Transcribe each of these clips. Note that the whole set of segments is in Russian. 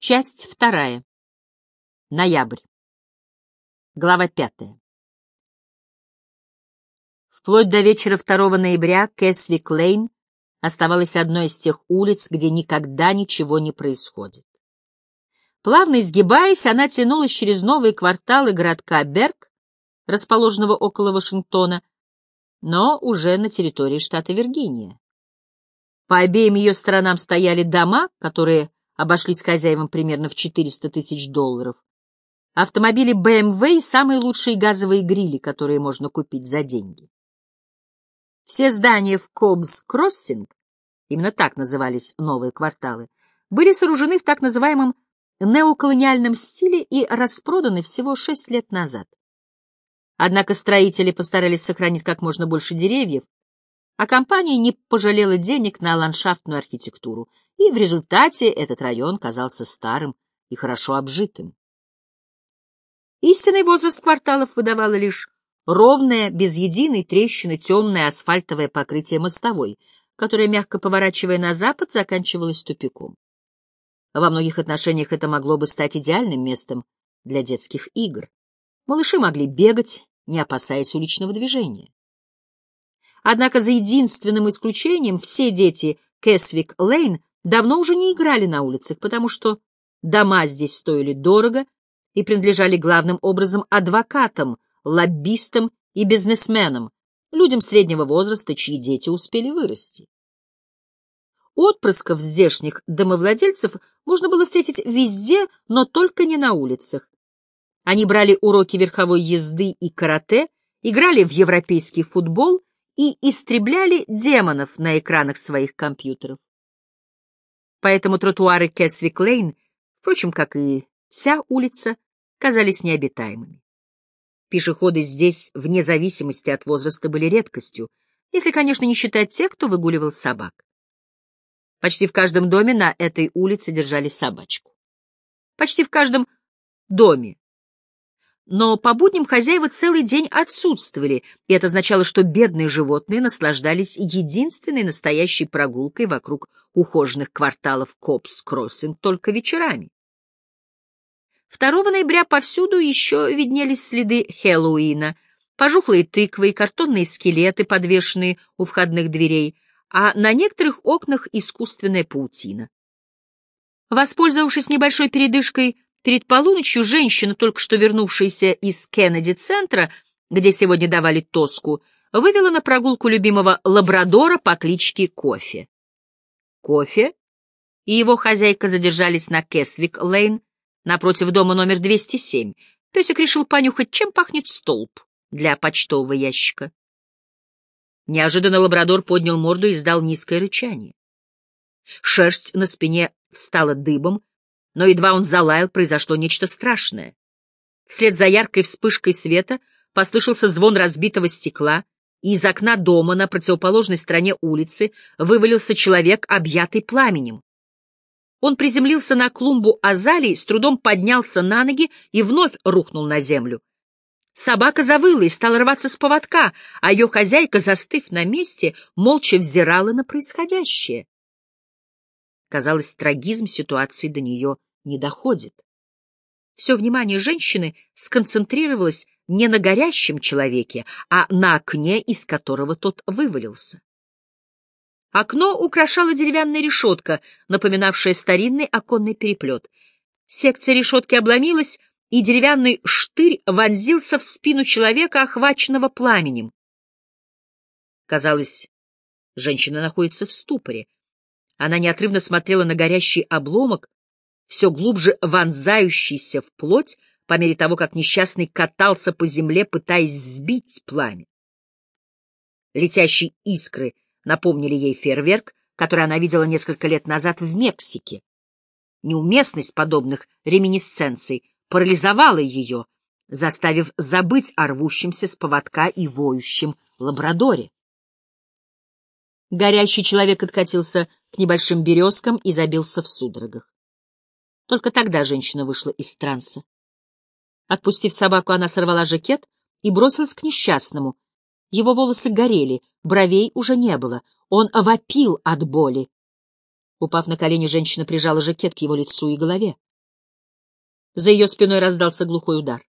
Часть вторая. Ноябрь. Глава пятая. Вплоть до вечера 2 ноября Кэсвик-Лейн оставалась одной из тех улиц, где никогда ничего не происходит. Плавно изгибаясь, она тянулась через новые кварталы городка Берг, расположенного около Вашингтона, но уже на территории штата Виргиния. По обеим ее сторонам стояли дома, которые обошлись хозяевам примерно в 400 тысяч долларов. Автомобили BMW и самые лучшие газовые грили, которые можно купить за деньги. Все здания в Кобс-Кроссинг, именно так назывались новые кварталы, были сооружены в так называемом неоколониальном стиле и распроданы всего шесть лет назад. Однако строители постарались сохранить как можно больше деревьев, а компания не пожалела денег на ландшафтную архитектуру, и в результате этот район казался старым и хорошо обжитым. Истинный возраст кварталов выдавало лишь ровное, без единой трещины, темное асфальтовое покрытие мостовой, которое, мягко поворачивая на запад, заканчивалось тупиком. Во многих отношениях это могло бы стать идеальным местом для детских игр. Малыши могли бегать, не опасаясь уличного движения. Однако за единственным исключением все дети Кэсвик-Лейн давно уже не играли на улицах, потому что дома здесь стоили дорого и принадлежали главным образом адвокатам, лоббистам и бизнесменам, людям среднего возраста, чьи дети успели вырасти. Отпрысков здешних домовладельцев можно было встретить везде, но только не на улицах. Они брали уроки верховой езды и карате, играли в европейский футбол и истребляли демонов на экранах своих компьютеров. Поэтому тротуары Кесвик-Лейн, впрочем, как и вся улица, казались необитаемыми. Пешеходы здесь, вне зависимости от возраста, были редкостью, если, конечно, не считать тех, кто выгуливал собак. Почти в каждом доме на этой улице держали собачку. Почти в каждом доме но по будням хозяева целый день отсутствовали, и это означало, что бедные животные наслаждались единственной настоящей прогулкой вокруг ухоженных кварталов Копс-Кроссинг только вечерами. 2 ноября повсюду еще виднелись следы Хэллоуина, пожухлые тыквы и картонные скелеты, подвешенные у входных дверей, а на некоторых окнах искусственная паутина. Воспользовавшись небольшой передышкой, Перед полуночью женщина, только что вернувшаяся из Кеннеди-центра, где сегодня давали тоску, вывела на прогулку любимого лабрадора по кличке Кофе. Кофе и его хозяйка задержались на Кесвик-Лейн напротив дома номер 207. Песик решил понюхать, чем пахнет столб для почтового ящика. Неожиданно лабрадор поднял морду и издал низкое рычание. Шерсть на спине встала дыбом, но едва он залаял, произошло нечто страшное. Вслед за яркой вспышкой света послышался звон разбитого стекла, и из окна дома на противоположной стороне улицы вывалился человек, объятый пламенем. Он приземлился на клумбу азалий, с трудом поднялся на ноги и вновь рухнул на землю. Собака завыла и стала рваться с поводка, а ее хозяйка, застыв на месте, молча взирала на происходящее. Казалось, трагизм ситуации до нее не доходит. Все внимание женщины сконцентрировалось не на горящем человеке, а на окне, из которого тот вывалился. Окно украшала деревянная решетка, напоминавшая старинный оконный переплет. Секция решетки обломилась, и деревянный штырь вонзился в спину человека, охваченного пламенем. Казалось, женщина находится в ступоре. Она неотрывно смотрела на горящий обломок, все глубже вонзающийся в плоть по мере того, как несчастный катался по земле, пытаясь сбить пламя. Летящие искры напомнили ей фейерверк, который она видела несколько лет назад в Мексике. Неуместность подобных реминисценций парализовала ее, заставив забыть о рвущемся с поводка и воющем лабрадоре. Горящий человек откатился к небольшим березкам и забился в судорогах. Только тогда женщина вышла из транса. Отпустив собаку, она сорвала жакет и бросилась к несчастному. Его волосы горели, бровей уже не было. Он овопил от боли. Упав на колени, женщина прижала жакет к его лицу и голове. За ее спиной раздался глухой удар.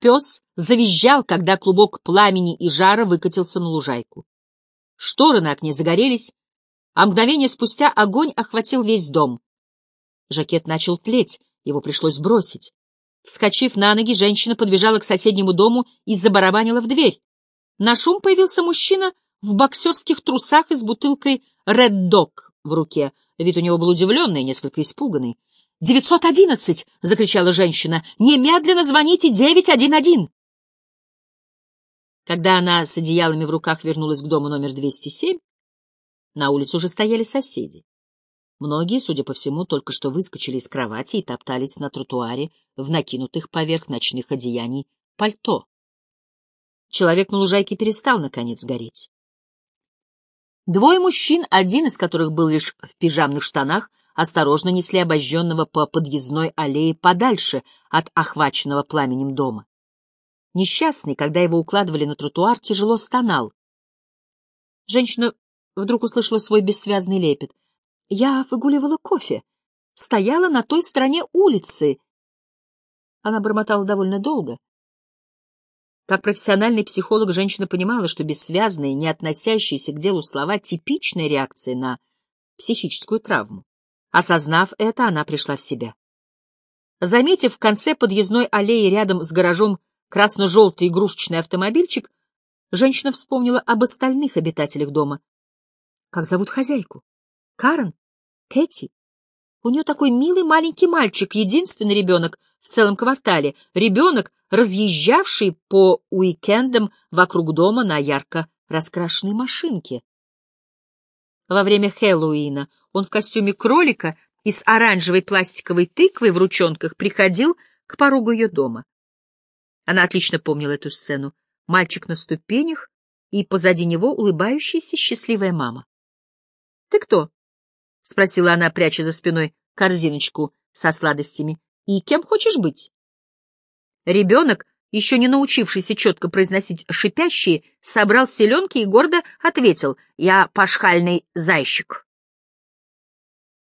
Пес завизжал, когда клубок пламени и жара выкатился на лужайку. Шторы на окне загорелись, а мгновение спустя огонь охватил весь дом. Жакет начал тлеть, его пришлось бросить. Вскочив на ноги, женщина подбежала к соседнему дому и забарабанила в дверь. На шум появился мужчина в боксерских трусах и с бутылкой «Ред Dog в руке. Вид у него был удивленный, несколько испуганный. «Девятьсот одиннадцать!» — закричала женщина. «Немедленно звоните девять один один!» Когда она с одеялами в руках вернулась к дому номер 207, на улице уже стояли соседи. Многие, судя по всему, только что выскочили из кровати и топтались на тротуаре в накинутых поверх ночных одеяний пальто. Человек на лужайке перестал, наконец, гореть. Двое мужчин, один из которых был лишь в пижамных штанах, осторожно несли обожженного по подъездной аллее подальше от охваченного пламенем дома. Несчастный, когда его укладывали на тротуар, тяжело стонал. Женщина вдруг услышала свой бессвязный лепет. Я выгуливала кофе. Стояла на той стороне улицы. Она бормотала довольно долго. Как профессиональный психолог женщина понимала, что бессвязные, не относящиеся к делу слова — типичная реакция на психическую травму. Осознав это, она пришла в себя. Заметив в конце подъездной аллеи рядом с гаражом красно-желтый игрушечный автомобильчик, женщина вспомнила об остальных обитателях дома. Как зовут хозяйку? Карен? Кэти? У нее такой милый маленький мальчик, единственный ребенок в целом квартале, ребенок, разъезжавший по уикендам вокруг дома на ярко раскрашенной машинке. Во время Хэллоуина он в костюме кролика и с оранжевой пластиковой тыквой в ручонках приходил к порогу ее дома. Она отлично помнила эту сцену. Мальчик на ступенях и позади него улыбающаяся счастливая мама. — Ты кто? — спросила она, пряча за спиной корзиночку со сладостями. — И кем хочешь быть? Ребенок, еще не научившийся четко произносить шипящие, собрал селенки и гордо ответил «Я пашхальный зайщик».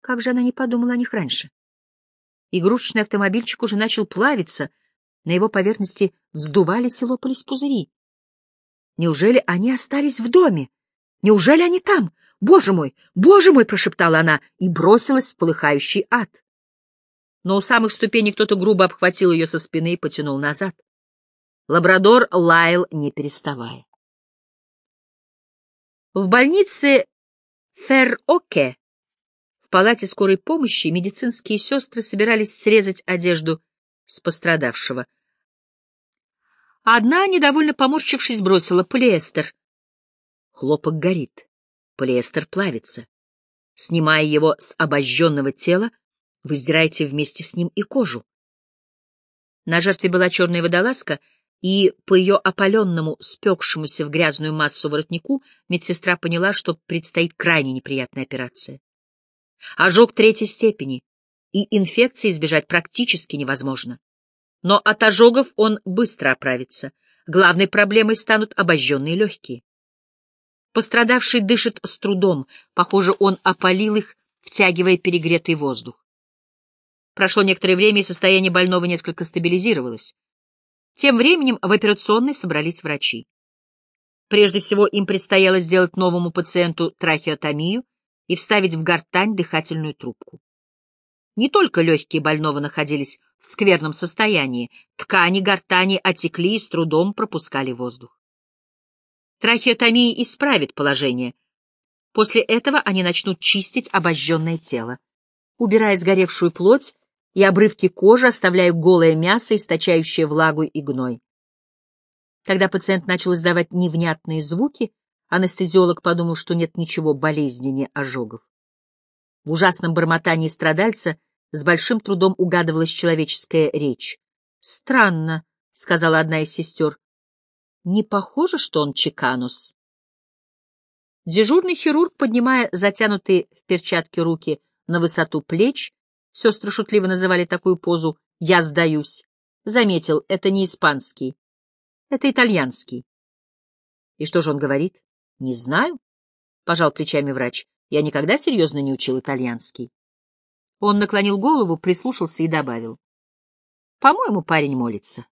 Как же она не подумала о них раньше? Игрушечный автомобильчик уже начал плавиться, на его поверхности вздувались и лопались пузыри. Неужели они остались в доме? Неужели они там? «Боже мой! Боже мой!» — прошептала она и бросилась в полыхающий ад. Но у самых ступеней кто-то грубо обхватил ее со спины и потянул назад. Лабрадор лаял, не переставая. В больнице Фер-Оке в палате скорой помощи медицинские сестры собирались срезать одежду с пострадавшего. Одна, недовольно поморщившись, бросила полиэстер. Хлопок горит. Полиэстер плавится. Снимая его с обожженного тела, вы сдираете вместе с ним и кожу. На жертве была черная водолазка, и по ее опаленному, спекшемуся в грязную массу воротнику медсестра поняла, что предстоит крайне неприятная операция. Ожог третьей степени, и инфекции избежать практически невозможно. Но от ожогов он быстро оправится. Главной проблемой станут обожженные легкие. Пострадавший дышит с трудом, похоже, он опалил их, втягивая перегретый воздух. Прошло некоторое время, и состояние больного несколько стабилизировалось. Тем временем в операционной собрались врачи. Прежде всего им предстояло сделать новому пациенту трахеотомию и вставить в гортань дыхательную трубку. Не только легкие больного находились в скверном состоянии, ткани гортани отекли и с трудом пропускали воздух. Трахеотомия исправит положение. После этого они начнут чистить обожженное тело. Убирая сгоревшую плоть и обрывки кожи, оставляя голое мясо, источающее влагу и гной. Когда пациент начал издавать невнятные звуки, анестезиолог подумал, что нет ничего болезненнее ожогов. В ужасном бормотании страдальца с большим трудом угадывалась человеческая речь. «Странно», — сказала одна из сестер. Не похоже, что он чеканус. Дежурный хирург, поднимая затянутые в перчатки руки на высоту плеч, сестры шутливо называли такую позу «я сдаюсь», заметил, это не испанский, это итальянский. И что же он говорит? Не знаю, — пожал плечами врач, — я никогда серьезно не учил итальянский. Он наклонил голову, прислушался и добавил. По-моему, парень молится.